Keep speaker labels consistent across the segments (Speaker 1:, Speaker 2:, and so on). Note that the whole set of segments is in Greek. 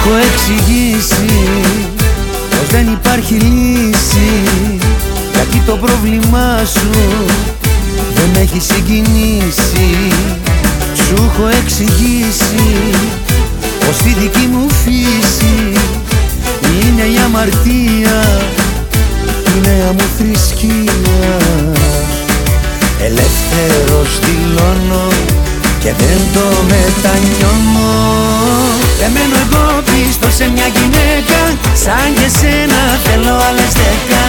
Speaker 1: έχω εξηγήσει πως δεν υπάρχει λύση. Γιατί το πρόβλημά σου δεν έχει συγκινήσει. Σου έχω εξηγήσει πως τη δική μου φύση είναι η αμαρτία η νέα μου θρησκεία. Ελεύθερος δηλώνω και δεν το μετανιώνω. Εμένω εγώ πίσω σε μια γυναίκα Σαν και σένα θέλω άλλες δέκα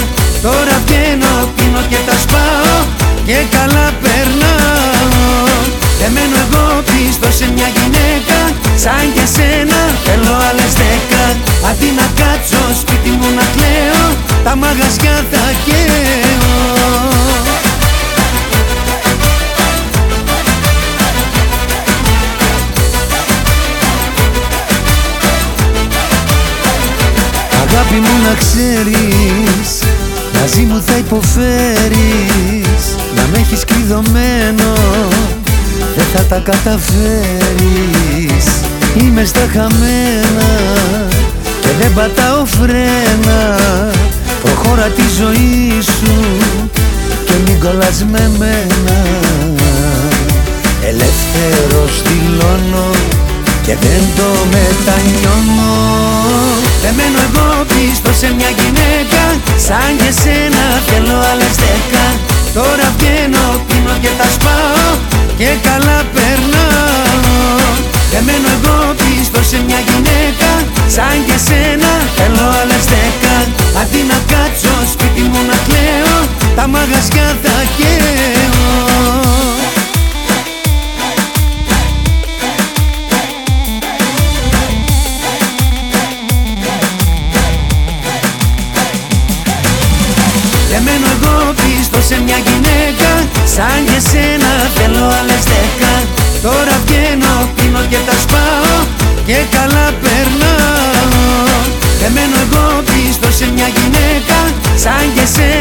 Speaker 1: Τώρα βγαίνω, πίνω και τα σπάω Και καλά περνάω. Εμένω εγώ πίσω σε μια γυναίκα Σαν και σένα θέλω άλλες δέκα Αντί να κάτσω σπίτι μου να κλαίω Τα μαγαζιά θα Αγάπη μου να ξέρεις Μαζί μου θα υποφέρεις Να με έχεις κλειδωμένο Δεν θα τα καταφέρεις. Είμαι στα χαμένα Και δεν πατάω φρένα. Προχώρα τη ζωή σου Και μην κολλάς με μένα. Ελεύθερος δηλώνω Και δεν το μετανιώνω Δεμένο εγώ πίσω σε μια γυναίκα Σαν και σένα θέλω άλλες δέκα Τώρα βγαίνω, πίνω και τα σπάω Και καλά περνάω. Δεμένο εγώ πίσω σε μια γυναίκα Σαν και σένα θέλω άλλες δέκα Αντί να κάτσω σπίτι μου να κλαίω Τα μαγαζιά θα καίω. Δεμένο εγώ πίστο σε μια γυναίκα Σαν και σένα θέλω άλλες δέκα Τώρα βγαίνω, πίνω και τα σπάω Και καλά περνάω. Δεμένο εγώ πίστο σε μια γυναίκα Σαν και σένα